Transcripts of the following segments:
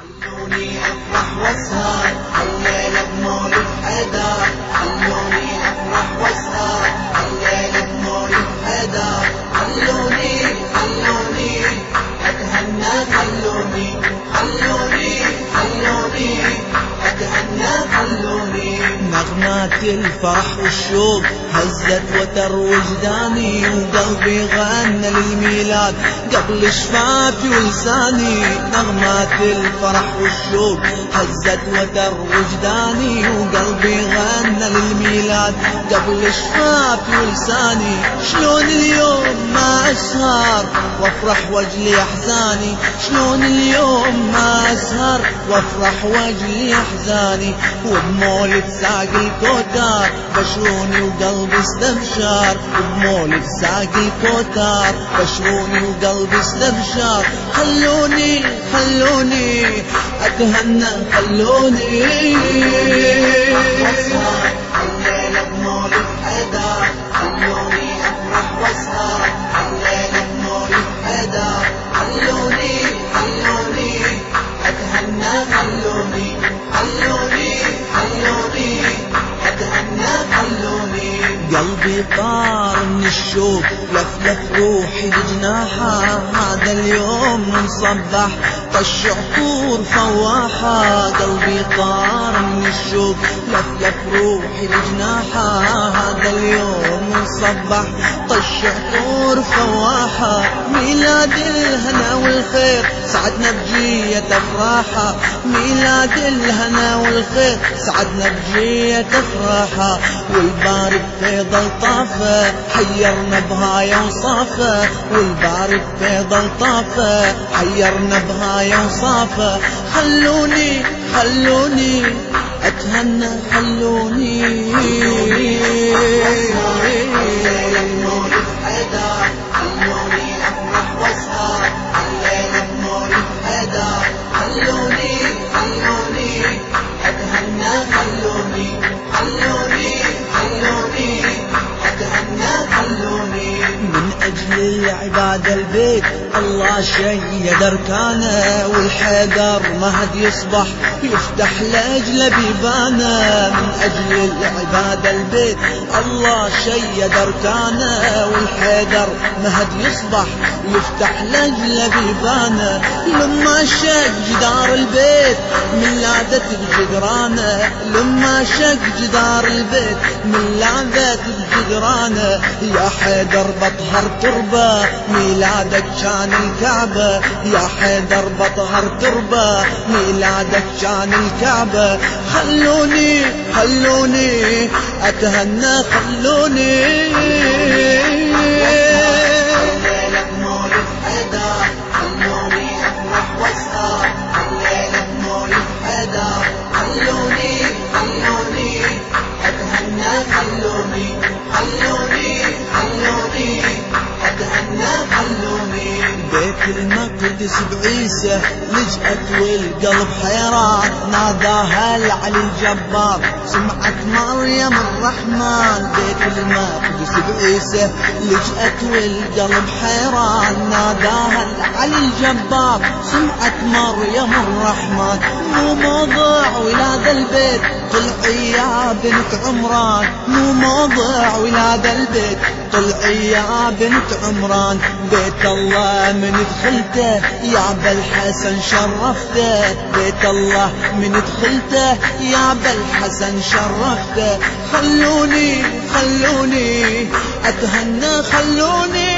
خلوني افرح واسهر الليلة بمولد حدار خلوني افرح واسهر الليلة بمولد حدار خلوني خلوني اتهنى خلوني خلوني خلوني اتهنى خلوني نغمات الفرح والشوق هزت وتر وجداني وقلبي غنى للميلاد قبل شفافي ولساني نغمات الفرح والشوق. هزت وتر وجداني وقلبي غنى للميلاد. قبل شفافي ولساني شلون اليوم ما أسهر؟ وافرح وجلي أحزاني. شلون اليوم ما أسهر؟ وافرح وجلي أحزاني. وبمولد ساق الكوتار. بشروني وقلبي استبشار وبمولد ساق الكوتار. بشروني وقلبي استبشار خلوني خلوني اتهنى خلوني. قلبي طار من الشوق لفلف روحي بجناحها هذا اليوم مصبح طش عطور فواحة قلبي طار من الشوق. لفلف روحي بجناحها هذا اليوم مصبح طش عطور فواحة ميلاد الهنا والخير. سعدنا بجية افراحة ميلاد الهنا والخير. سعدنا بجية افراحة والبارد فيض الطافة. حيرنا بهاي وصافة والبارد فيض الطافة. حيرنا بهاي وصافة خلوني خلوني أتهنى خلوني. أجل العبادة البيت الله شيد أركانه والحيدر مهد يصبح يفتح لأجل بيبانه. من أجل العبادة البيت الله شيد أركانه والحيدر مهد يصبح يفتح لأجل بيبانه. لما شق جدار البيت من لادت بجدرانه لما شق جدار البيت من لادت بجدرانه يا حيدر بطهر تربة ميلادك كان الكعبة يا حيدر بطهر تربة. ميلادك كان الكعبة. خلوني خلوني أتهنى خلوني. خلوني خلوني. أتهنى خلوني خلوني. المقدس بعيسى لجأت والقلب حيران. ناداها العلي الجبار سمعت مريم الرحمن. بيت المقدس بعيسى لجأت والقلب حيران. ناداها العلي الجبار سمعت مريم الرحمن. ولاد البيت طلعي يا بنت عمران مو موضع ولاد البيت. طلعي يا بنت عمران بيت الله من دخلته يا بالحسن شرفته. بيت الله من دخلته يا بالحسن شرفته. خلوني خلوني أتهنى خلوني.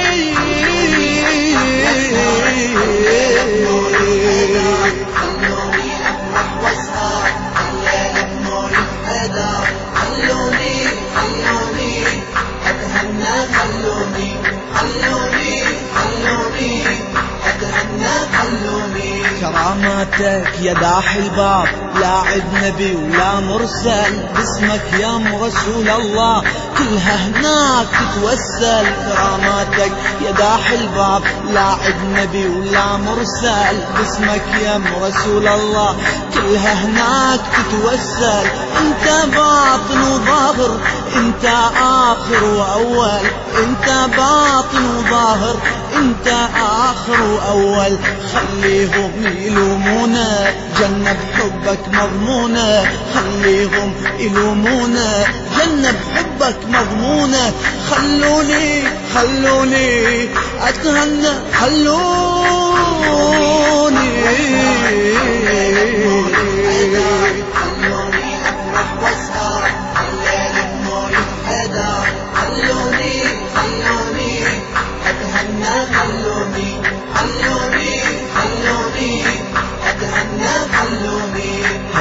خلوني كراماتك يا داحي الباب لاعب نبي ولا مرسل. باسمك يا رسول الله كلها هناك تتوسل. كراماتك يا داحي الباب لاعب نبي ولا مرسل. باسمك يا رسول الله كلها هناك تتوسل. أنت باطن وظاهر انت آخر وأول. انت باطن وظاهر انت آخر وأول. خليهم يلومونا جنة بحبك مضمونة خليهم يلومونا جنة بحبك مضمونة خلوني خلوني أتهنى خلوني.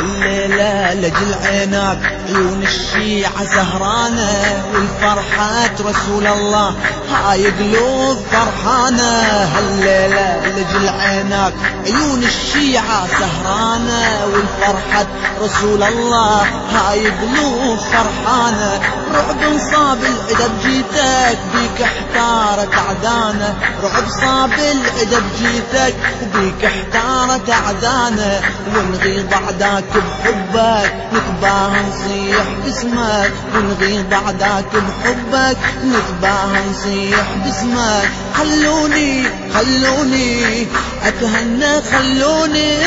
خلوني هالليلة لجل عينك عيون الشيعة سهرانة والفرحة رسول الله. هاي قلوب فرحانة هالليلة لجل عينك عيون الشيعة سهرانة والفرحة رسول الله. هاي قلوب فرحانة رعب صاب العدب جيتك بيك احتارت عدانة رعب صاب العدب جيتك وبيك احتارت عدانة ونغيض عداك بحبك نتباهى نصيح باسمك. ونغيض عداك بحبك نتباهى نصيح باسمك. خلوني خلوني أتهنى خلوني.